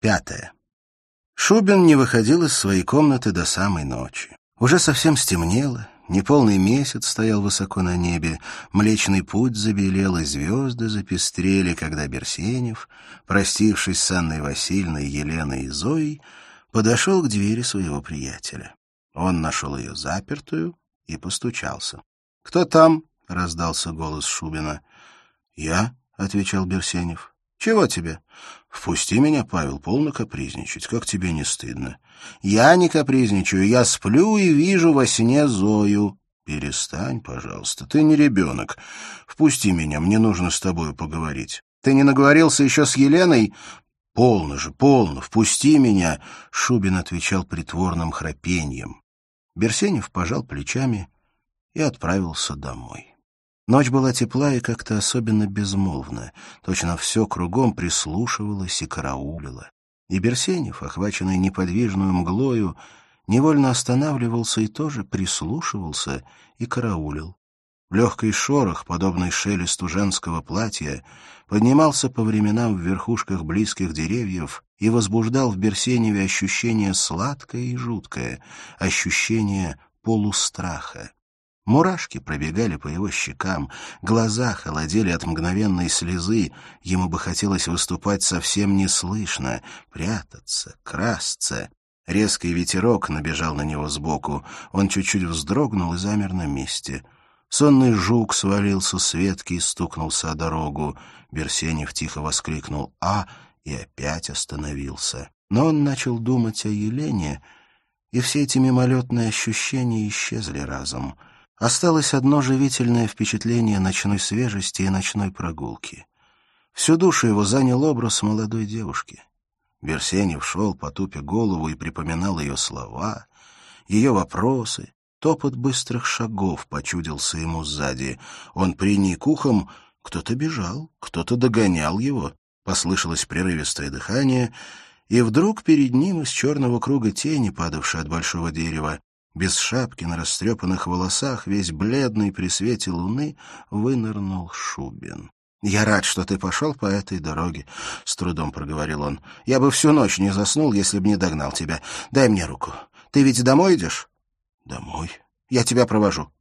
Пятое. Шубин не выходил из своей комнаты до самой ночи. Уже совсем стемнело, неполный месяц стоял высоко на небе, Млечный Путь забелел, и звезды запестрели, когда Берсенев, простившись с Анной Васильевной, Еленой и Зоей, подошел к двери своего приятеля. Он нашел ее запертую и постучался. — Кто там? — раздался голос Шубина. — Я, — отвечал Берсенев. — Чего тебе? — Впусти меня, Павел, полно капризничать. Как тебе не стыдно? — Я не капризничаю. Я сплю и вижу во сне Зою. — Перестань, пожалуйста. Ты не ребенок. Впусти меня, мне нужно с тобой поговорить. Ты не наговорился еще с Еленой? «Полно же, полно, впусти меня!» — Шубин отвечал притворным храпеньем. Берсенев пожал плечами и отправился домой. Ночь была тепла и как-то особенно безмолвна. Точно все кругом прислушивалось и караулило. И Берсенев, охваченный неподвижную мглою, невольно останавливался и тоже прислушивался и караулил. Легкий шорох, подобный шелесту женского платья, поднимался по временам в верхушках близких деревьев и возбуждал в Берсеневе ощущение сладкое и жуткое, ощущение полустраха. Мурашки пробегали по его щекам, глаза холодели от мгновенной слезы, ему бы хотелось выступать совсем неслышно, прятаться, красться. Резкий ветерок набежал на него сбоку, он чуть-чуть вздрогнул и замер на месте — Сонный жук свалился с ветки и стукнулся о дорогу. Берсенев тихо воскликнул «А!» и опять остановился. Но он начал думать о Елене, и все эти мимолетные ощущения исчезли разом. Осталось одно живительное впечатление ночной свежести и ночной прогулки. Всю душу его занял образ молодой девушки. Берсенев шел, потупя голову, и припоминал ее слова, ее вопросы, Топот быстрых шагов почудился ему сзади. Он приник ухом, кто-то бежал, кто-то догонял его. Послышалось прерывистое дыхание, и вдруг перед ним из черного круга тени, падавшей от большого дерева, без шапки на растрепанных волосах, весь бледный при свете луны, вынырнул Шубин. — Я рад, что ты пошел по этой дороге, — с трудом проговорил он. — Я бы всю ночь не заснул, если бы не догнал тебя. Дай мне руку. Ты ведь домой идешь? Домой? Я тебя провожу.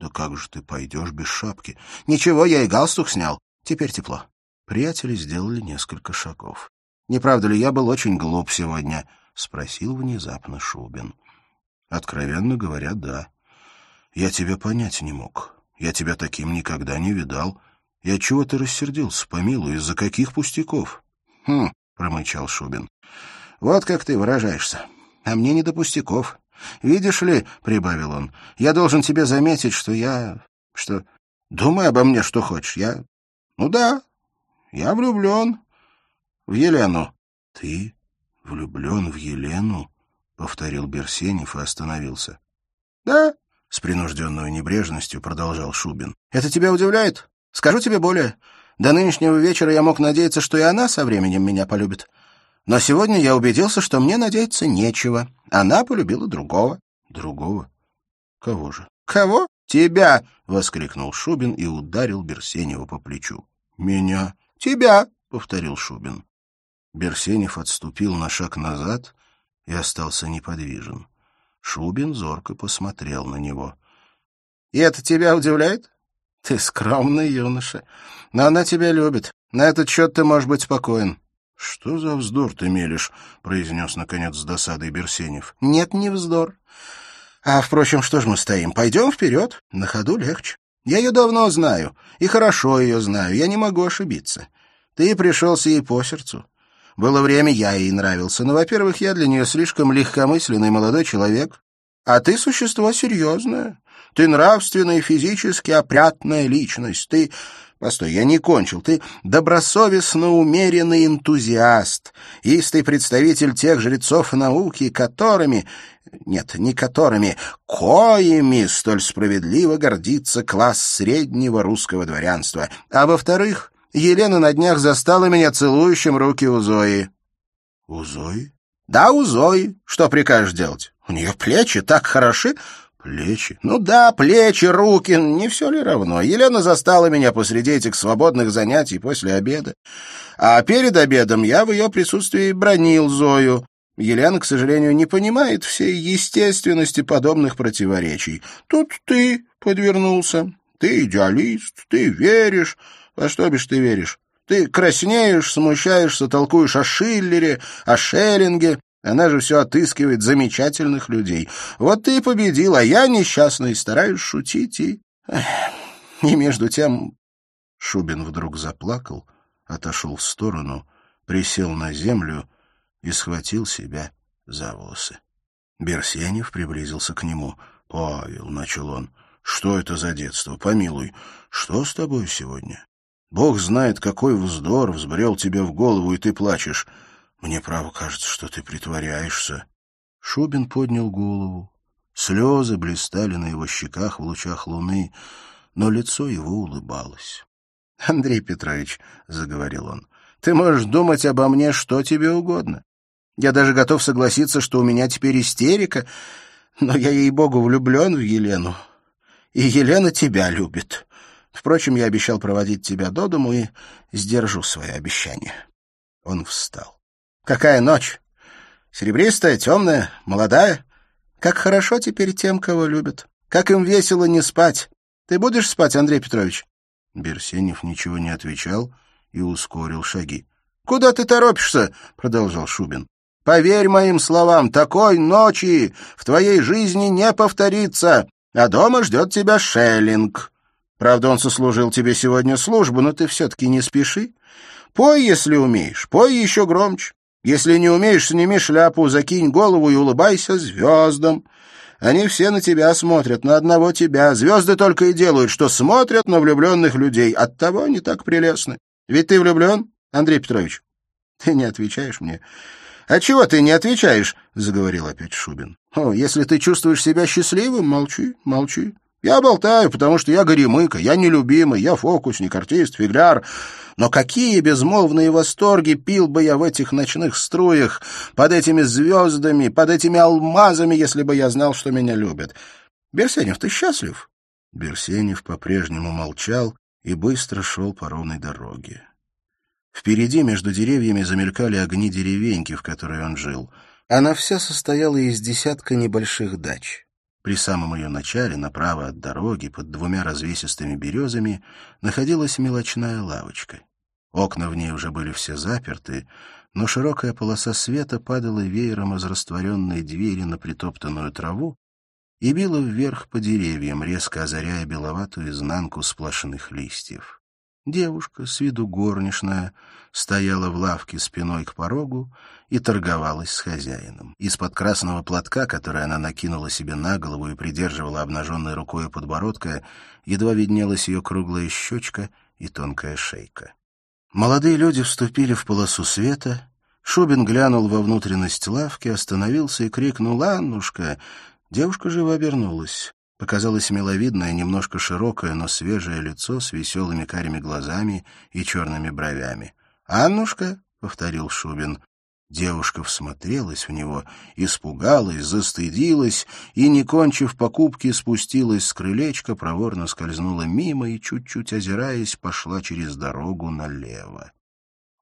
Да как же ты пойдешь без шапки? Ничего, я и галстук снял. Теперь тепло. Приятели сделали несколько шагов. Не правда ли, я был очень глуп сегодня? Спросил внезапно Шубин. Откровенно говоря, да. Я тебя понять не мог. Я тебя таким никогда не видал. Я чего ты рассердился, помилуй, из-за каких пустяков? Хм, промычал Шубин. Вот как ты выражаешься. А мне не до пустяков. Видишь ли, — прибавил он, — я должен тебе заметить, что я... что... Думай обо мне, что хочешь. Я... Ну да, я влюблен в Елену. — Ты влюблен в Елену? — повторил Берсенев и остановился. — Да, — с принужденной небрежностью продолжал Шубин. — Это тебя удивляет? Скажу тебе более. До нынешнего вечера я мог надеяться, что и она со временем меня полюбит. Но сегодня я убедился, что мне надеяться нечего. Она полюбила другого. — Другого? Кого же? — Кого? Тебя! — воскликнул Шубин и ударил Берсенева по плечу. — Меня? — Тебя! — повторил Шубин. Берсенев отступил на шаг назад и остался неподвижен. Шубин зорко посмотрел на него. — И это тебя удивляет? Ты скромный юноша. Но она тебя любит. На этот счет ты можешь быть спокоен. — Что за вздор ты мелешь? — произнес, наконец, с досадой Берсенев. — Нет, не вздор. А, впрочем, что ж мы стоим? Пойдем вперед. На ходу легче. Я ее давно знаю, и хорошо ее знаю, я не могу ошибиться. Ты пришелся ей по сердцу. Было время, я ей нравился, но, во-первых, я для нее слишком легкомысленный молодой человек, а ты существо серьезное. Ты нравственная и физически опрятная личность. Ты Постой, я не кончил. Ты добросовестно умеренный энтузиаст, истый представитель тех жрецов науки, которыми... Нет, не которыми, коими столь справедливо гордится класс среднего русского дворянства. А во-вторых, Елена на днях застала меня целующим руки у Зои. — У Зои? — Да, у Зои. Что прикажешь делать? У нее плечи так хороши. — Плечи? Ну да, плечи, руки, не все ли равно? Елена застала меня посреди этих свободных занятий после обеда. А перед обедом я в ее присутствии бронил Зою. Елена, к сожалению, не понимает всей естественности подобных противоречий. Тут ты подвернулся. Ты идеалист, ты веришь. Во что бишь ты веришь? Ты краснеешь, смущаешься, толкуешь о Шиллере, о Шеллинге, она же все отыскивает замечательных людей. Вот ты и победил, а я несчастный, стараюсь шутить и... И между тем... Шубин вдруг заплакал, отошел в сторону, присел на землю и схватил себя за волосы. Берсенев приблизился к нему. — Павел, — начал он, — что это за детство? Помилуй, что с тобой сегодня? Бог знает, какой вздор взбрел тебе в голову, и ты плачешь. Мне, право, кажется, что ты притворяешься. Шубин поднял голову. Слезы блистали на его щеках в лучах луны, но лицо его улыбалось. — Андрей Петрович, — заговорил он, — ты можешь думать обо мне что тебе угодно. Я даже готов согласиться, что у меня теперь истерика, но я, ей-богу, влюблен в Елену. И Елена тебя любит. Впрочем, я обещал проводить тебя до дому и сдержу свое обещание. Он встал. Какая ночь! Серебристая, темная, молодая. Как хорошо теперь тем, кого любят. Как им весело не спать. Ты будешь спать, Андрей Петрович?» Берсенев ничего не отвечал и ускорил шаги. «Куда ты торопишься?» — продолжал Шубин. «Поверь моим словам, такой ночи в твоей жизни не повторится, а дома ждет тебя Шеллинг. Правда, он сослужил тебе сегодня службу, но ты все-таки не спеши. Пой, если умеешь, пой еще громче. Если не умеешь, сними шляпу, закинь голову и улыбайся звездам. Они все на тебя смотрят, на одного тебя. Звезды только и делают, что смотрят на влюбленных людей. Оттого они так прелестны. Ведь ты влюблен, Андрей Петрович? Ты не отвечаешь мне. — А чего ты не отвечаешь? — заговорил опять Шубин. — О, если ты чувствуешь себя счастливым, молчи, молчи. Я болтаю, потому что я горемыка, я нелюбимый, я фокусник, артист, фигляр. Но какие безмолвные восторги пил бы я в этих ночных струях, под этими звездами, под этими алмазами, если бы я знал, что меня любят. Берсенев, ты счастлив? Берсенев по-прежнему молчал и быстро шел по ровной дороге. Впереди между деревьями замелькали огни деревеньки, в которой он жил. Она вся состояла из десятка небольших дач. При самом ее начале, направо от дороги, под двумя развесистыми березами, находилась мелочная лавочка. Окна в ней уже были все заперты, но широкая полоса света падала веером из растворенной двери на притоптанную траву и била вверх по деревьям, резко озаряя беловатую изнанку сплошных листьев. Девушка, с виду горничная, стояла в лавке спиной к порогу и торговалась с хозяином. Из-под красного платка, который она накинула себе на голову и придерживала обнаженной рукой подбородка, едва виднелась ее круглая щечка и тонкая шейка. Молодые люди вступили в полосу света. Шубин глянул во внутренность лавки, остановился и крикнул «Аннушка!». Девушка живо обернулась. Показалось миловидное, немножко широкое, но свежее лицо с веселыми карими глазами и черными бровями. «Аннушка?» — повторил Шубин. Девушка всмотрелась в него, испугалась, застыдилась и, не кончив покупки, спустилась с крылечка, проворно скользнула мимо и, чуть-чуть озираясь, пошла через дорогу налево.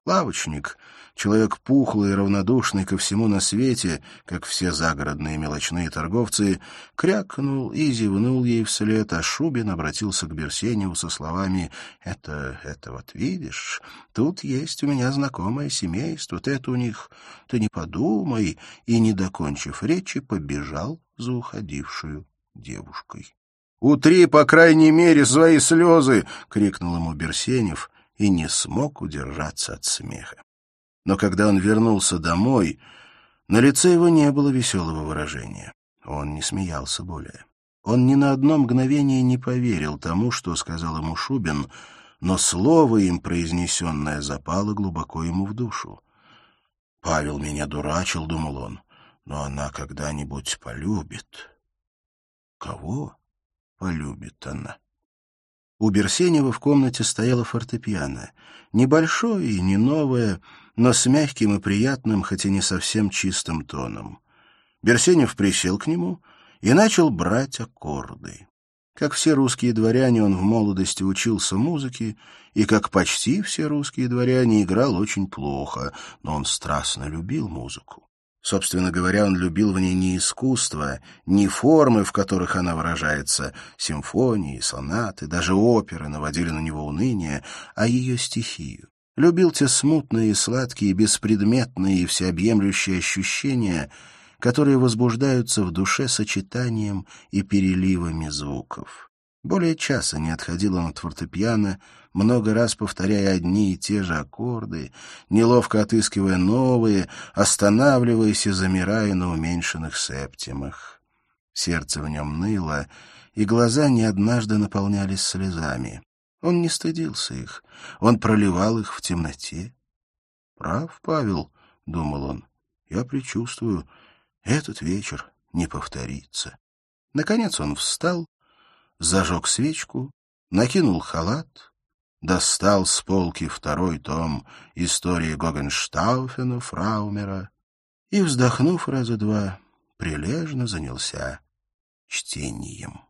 Лавочник, человек пухлый и равнодушный ко всему на свете, как все загородные мелочные торговцы, крякнул и зевнул ей вслед, а Шубин обратился к Берсеневу со словами «Это, это вот видишь, тут есть у меня знакомое семейство, вот это у них, ты не подумай», и, не докончив речи, побежал за уходившую девушкой. «Утри, по крайней мере, свои слезы!» — крикнул ему Берсенев — и не смог удержаться от смеха. Но когда он вернулся домой, на лице его не было веселого выражения. Он не смеялся более. Он ни на одно мгновение не поверил тому, что сказал ему Шубин, но слово им произнесенное запало глубоко ему в душу. «Павел меня дурачил», — думал он, — «но она когда-нибудь полюбит». Кого полюбит она? У Берсенева в комнате стояла фортепиано. Небольшое и не новое, но с мягким и приятным, хотя не совсем чистым тоном. Берсенев присел к нему и начал брать аккорды. Как все русские дворяне, он в молодости учился музыке, и, как почти все русские дворяне, играл очень плохо, но он страстно любил музыку. Собственно говоря, он любил в ней не искусство, не формы, в которых она выражается, симфонии, сонаты, даже оперы наводили на него уныние, а ее стихию. Любил те смутные, сладкие, беспредметные и всеобъемлющие ощущения — которые возбуждаются в душе сочетанием и переливами звуков. Более часа не отходил он от фортепиано, много раз повторяя одни и те же аккорды, неловко отыскивая новые, останавливаясь и замирая на уменьшенных септимах. Сердце в нем ныло, и глаза не однажды наполнялись слезами. Он не стыдился их, он проливал их в темноте. «Прав, Павел», — думал он, — «я предчувствую, этот вечер не повторится. Наконец он встал, зажег свечку, накинул халат, достал с полки второй том истории Гогенштауфена, Фраумера и, вздохнув раза два, прилежно занялся чтением.